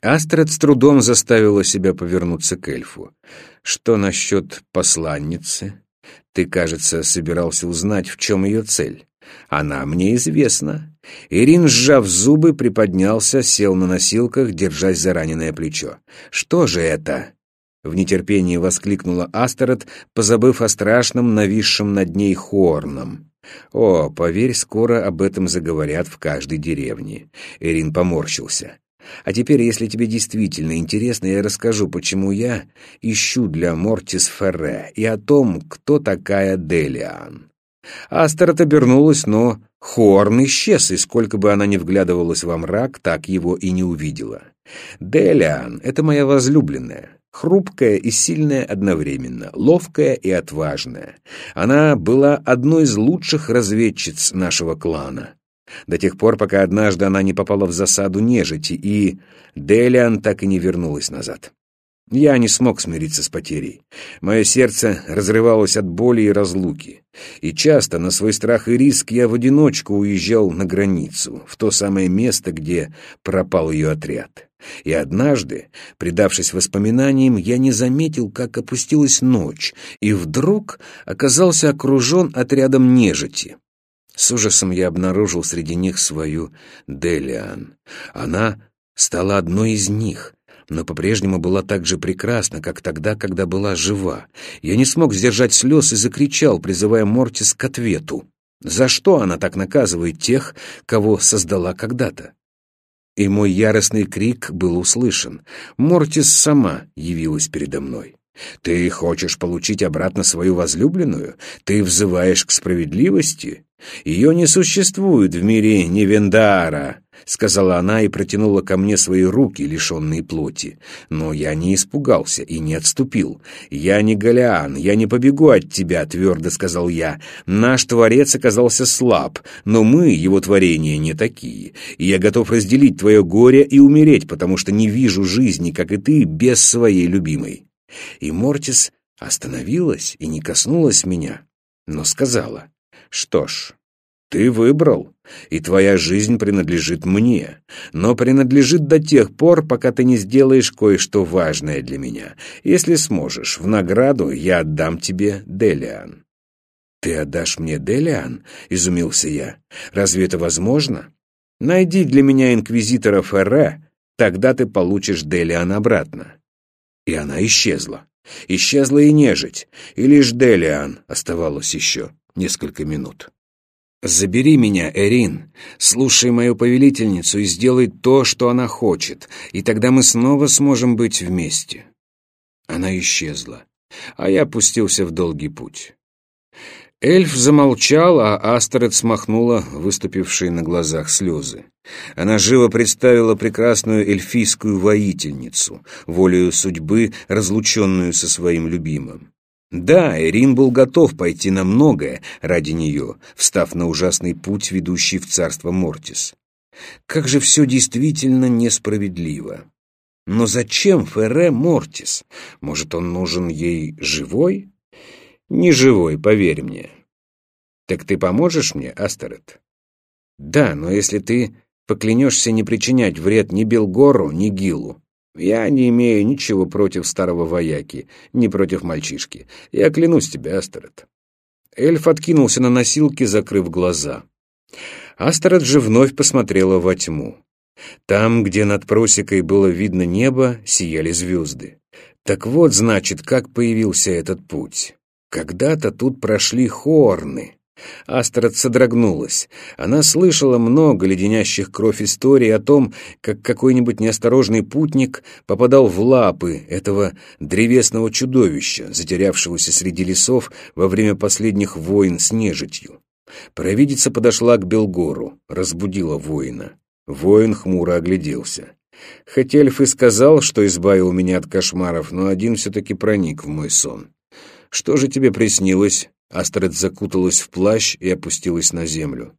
Астрид с трудом заставила себя повернуться к эльфу. «Что насчет посланницы? Ты, кажется, собирался узнать, в чем ее цель. Она мне известна». Ирин, сжав зубы, приподнялся, сел на носилках, держась за раненое плечо. «Что же это?» В нетерпении воскликнула Астерот, позабыв о страшном, нависшем над ней хорном. «О, поверь, скоро об этом заговорят в каждой деревне». Эрин поморщился. А теперь, если тебе действительно интересно, я расскажу, почему я ищу для Мортис Ферре и о том, кто такая Делиан. Астерот обернулась, но Хорн исчез, и сколько бы она ни вглядывалась во мрак, так его и не увидела. Делиан — это моя возлюбленная. Хрупкая и сильная одновременно, ловкая и отважная. Она была одной из лучших разведчиц нашего клана. До тех пор, пока однажды она не попала в засаду нежити, и Делиан так и не вернулась назад. Я не смог смириться с потерей. Мое сердце разрывалось от боли и разлуки. И часто на свой страх и риск я в одиночку уезжал на границу, в то самое место, где пропал ее отряд. И однажды, предавшись воспоминаниям, я не заметил, как опустилась ночь, и вдруг оказался окружен отрядом нежити. С ужасом я обнаружил среди них свою Делиан. Она стала одной из них, но по-прежнему была так же прекрасна, как тогда, когда была жива. Я не смог сдержать слез и закричал, призывая Мортис к ответу. За что она так наказывает тех, кого создала когда-то? И мой яростный крик был услышан. Мортис сама явилась передо мной. «Ты хочешь получить обратно свою возлюбленную? Ты взываешь к справедливости? Ее не существует в мире Невендара», — сказала она и протянула ко мне свои руки, лишенные плоти. Но я не испугался и не отступил. «Я не Голиан, я не побегу от тебя», — твердо сказал я. «Наш Творец оказался слаб, но мы, его творения, не такие. И я готов разделить твое горе и умереть, потому что не вижу жизни, как и ты, без своей любимой». И Мортис остановилась и не коснулась меня, но сказала, «Что ж, ты выбрал, и твоя жизнь принадлежит мне, но принадлежит до тех пор, пока ты не сделаешь кое-что важное для меня. Если сможешь, в награду я отдам тебе Делиан». «Ты отдашь мне Делиан?» — изумился я. «Разве это возможно? Найди для меня инквизитора Ферре, тогда ты получишь Делиан обратно». И она исчезла. Исчезла и нежить, и лишь Делиан оставалось еще несколько минут. «Забери меня, Эрин, слушай мою повелительницу и сделай то, что она хочет, и тогда мы снова сможем быть вместе». Она исчезла, а я пустился в долгий путь. Эльф замолчал, а Астерет смахнула выступившие на глазах слезы. Она живо представила прекрасную эльфийскую воительницу, волею судьбы, разлученную со своим любимым. Да, Эрин был готов пойти на многое ради нее, встав на ужасный путь, ведущий в царство Мортис. Как же все действительно несправедливо. Но зачем Ферре Мортис? Может, он нужен ей живой? Не живой, поверь мне. Так ты поможешь мне, Астерет? Да, но если ты поклянешься не причинять вред ни Белгору, ни Гилу, я не имею ничего против старого вояки, ни против мальчишки. Я клянусь тебе, Астерет. Эльф откинулся на носилки, закрыв глаза. Астерет же вновь посмотрела во тьму. Там, где над просекой было видно небо, сияли звезды. Так вот, значит, как появился этот путь. Когда-то тут прошли хорны. Астрад содрогнулась. Она слышала много леденящих кровь историй о том, как какой-нибудь неосторожный путник попадал в лапы этого древесного чудовища, затерявшегося среди лесов во время последних войн с нежитью. Провидица подошла к Белгору, разбудила воина. Воин хмуро огляделся. Хоть эльф и сказал, что избавил меня от кошмаров, но один все-таки проник в мой сон. «Что же тебе приснилось?» Астрид закуталась в плащ и опустилась на землю.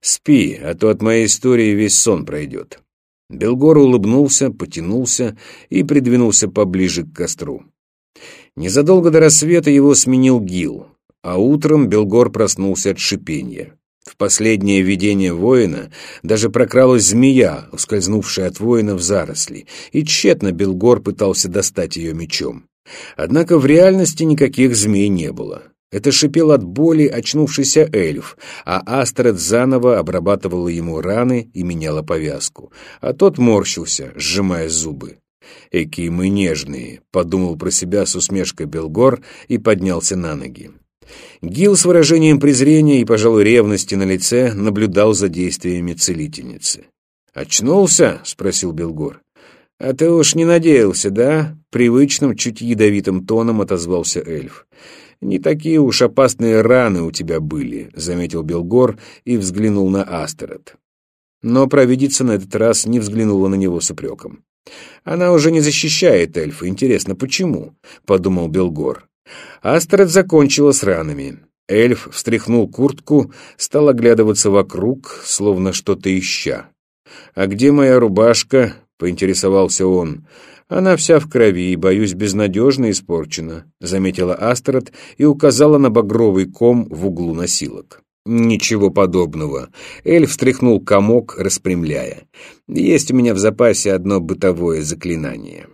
«Спи, а то от моей истории весь сон пройдет». Белгор улыбнулся, потянулся и придвинулся поближе к костру. Незадолго до рассвета его сменил Гил, а утром Белгор проснулся от шипения. В последнее видение воина даже прокралась змея, ускользнувшая от воина в заросли, и тщетно Белгор пытался достать ее мечом. Однако в реальности никаких змей не было. Это шипел от боли очнувшийся эльф, а Астрид заново обрабатывала ему раны и меняла повязку, а тот морщился, сжимая зубы. «Экие мы нежные», — подумал про себя с усмешкой Белгор и поднялся на ноги. Гил с выражением презрения и, пожалуй, ревности на лице наблюдал за действиями целительницы. «Очнулся?» — спросил Белгор. «А ты уж не надеялся, да?» — привычным, чуть ядовитым тоном отозвался эльф. «Не такие уж опасные раны у тебя были», — заметил Белгор и взглянул на Астерот. Но провидица на этот раз не взглянула на него с упреком. «Она уже не защищает эльфа. Интересно, почему?» — подумал Белгор. Астерот закончила с ранами. Эльф встряхнул куртку, стал оглядываться вокруг, словно что-то ища. «А где моя рубашка?» — поинтересовался он. «Она вся в крови и, боюсь, безнадежно испорчена», — заметила Астрид и указала на багровый ком в углу носилок. «Ничего подобного». Эльф встряхнул комок, распрямляя. «Есть у меня в запасе одно бытовое заклинание».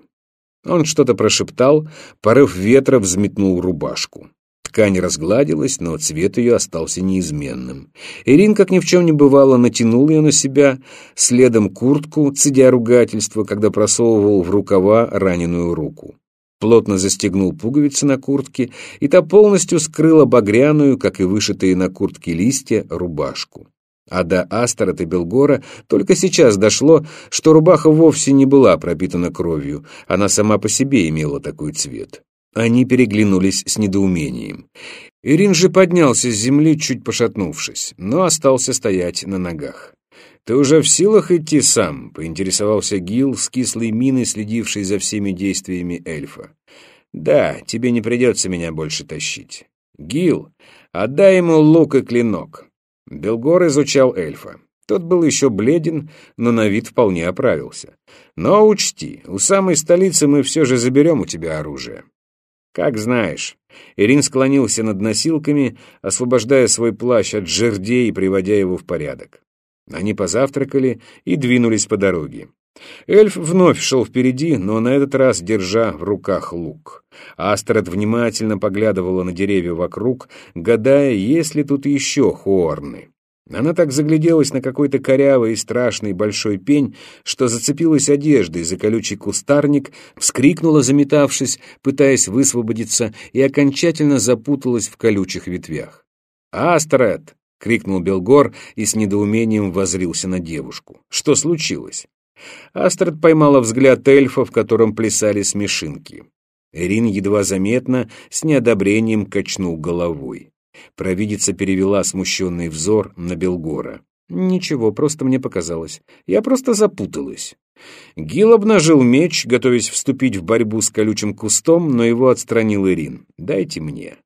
Он что-то прошептал, порыв ветра взметнул рубашку. Ткань разгладилась, но цвет ее остался неизменным. Ирин, как ни в чем не бывало, натянул ее на себя, следом куртку, цедя ругательство, когда просовывал в рукава раненую руку. Плотно застегнул пуговицы на куртке, и та полностью скрыла багряную, как и вышитые на куртке листья, рубашку. А до Астарот и Белгора только сейчас дошло, что рубаха вовсе не была пропитана кровью, она сама по себе имела такой цвет. Они переглянулись с недоумением. Ирин же поднялся с земли, чуть пошатнувшись, но остался стоять на ногах. «Ты уже в силах идти сам?» — поинтересовался Гил с кислой миной, следившей за всеми действиями эльфа. «Да, тебе не придется меня больше тащить. Гил, отдай ему лук и клинок». Белгор изучал эльфа. Тот был еще бледен, но на вид вполне оправился. «Но учти, у самой столицы мы все же заберем у тебя оружие. «Как знаешь». Ирин склонился над носилками, освобождая свой плащ от жердей и приводя его в порядок. Они позавтракали и двинулись по дороге. Эльф вновь шел впереди, но на этот раз держа в руках лук. Астрид внимательно поглядывала на деревья вокруг, гадая, есть ли тут еще хорны. Она так загляделась на какой-то корявый и страшный большой пень, что зацепилась одеждой за колючий кустарник, вскрикнула, заметавшись, пытаясь высвободиться, и окончательно запуталась в колючих ветвях. «Астред!» — крикнул Белгор и с недоумением возрился на девушку. «Что случилось?» Астрид поймала взгляд эльфа, в котором плясали смешинки. Эрин едва заметно, с неодобрением качнул головой. Провидица перевела смущенный взор на Белгора. «Ничего, просто мне показалось. Я просто запуталась». Гил обнажил меч, готовясь вступить в борьбу с колючим кустом, но его отстранил Ирин. «Дайте мне».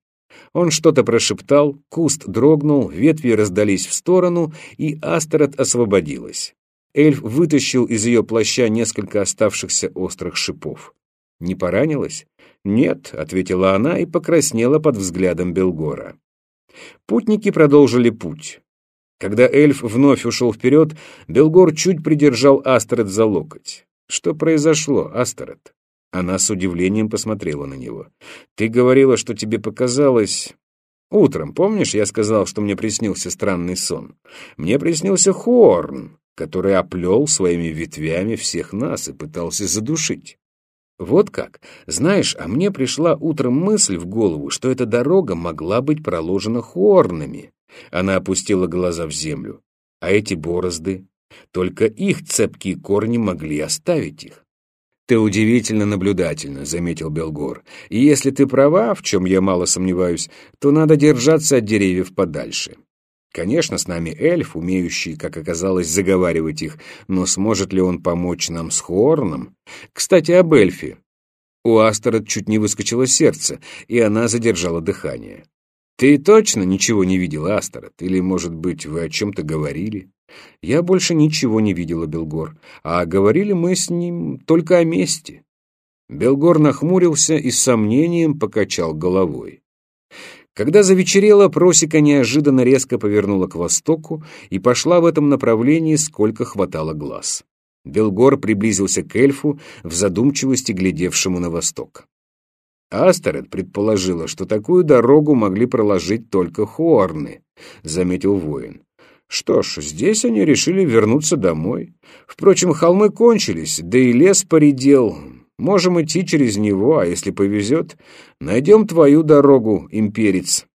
Он что-то прошептал, куст дрогнул, ветви раздались в сторону, и Астерот освободилась. Эльф вытащил из ее плаща несколько оставшихся острых шипов. «Не поранилась?» «Нет», — ответила она и покраснела под взглядом Белгора. Путники продолжили путь. Когда эльф вновь ушел вперед, Белгор чуть придержал Астерет за локоть. «Что произошло, Астерет?» Она с удивлением посмотрела на него. «Ты говорила, что тебе показалось...» «Утром, помнишь, я сказал, что мне приснился странный сон? Мне приснился Хорн, который оплел своими ветвями всех нас и пытался задушить. Вот как. Знаешь, а мне пришла утром мысль в голову, что эта дорога могла быть проложена хорнами. Она опустила глаза в землю. А эти борозды? Только их цепкие корни могли оставить их. «Ты удивительно наблюдательна», — заметил Белгор. «И если ты права, в чем я мало сомневаюсь, то надо держаться от деревьев подальше. Конечно, с нами эльф, умеющий, как оказалось, заговаривать их, но сможет ли он помочь нам с Хорном? Кстати, об эльфе. У Астерот чуть не выскочило сердце, и она задержала дыхание. «Ты точно ничего не видела, Астерот? Или, может быть, вы о чем-то говорили?» «Я больше ничего не видела, Белгор, а говорили мы с ним только о мести». Белгор нахмурился и с сомнением покачал головой. Когда завечерело, просека неожиданно резко повернула к востоку и пошла в этом направлении, сколько хватало глаз. Белгор приблизился к эльфу, в задумчивости глядевшему на восток. Астерет предположила, что такую дорогу могли проложить только Хуорны, заметил воин. Что ж, здесь они решили вернуться домой. Впрочем, холмы кончились, да и лес поредел. Можем идти через него, а если повезет, найдем твою дорогу, имперец.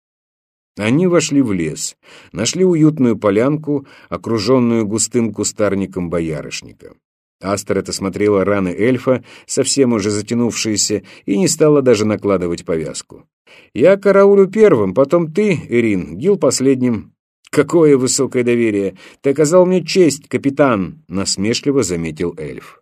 Они вошли в лес, нашли уютную полянку, окруженную густым кустарником боярышника. Астерет осмотрела раны эльфа, совсем уже затянувшиеся, и не стала даже накладывать повязку. «Я караулю первым, потом ты, Ирин, Гил последним». «Какое высокое доверие! Ты оказал мне честь, капитан!» — насмешливо заметил эльф.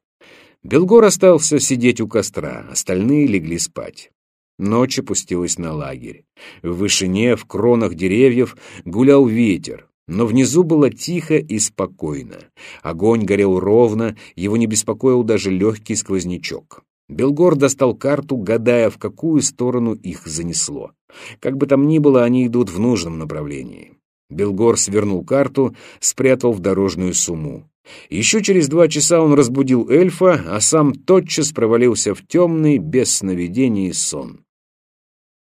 Белгор остался сидеть у костра, остальные легли спать. Ночь опустилась на лагерь. В вышине, в кронах деревьев гулял ветер. Но внизу было тихо и спокойно. Огонь горел ровно, его не беспокоил даже легкий сквознячок. Белгор достал карту, гадая, в какую сторону их занесло. Как бы там ни было, они идут в нужном направлении. Белгор свернул карту, спрятал в дорожную сумму. Еще через два часа он разбудил эльфа, а сам тотчас провалился в темный, без сновидений сон.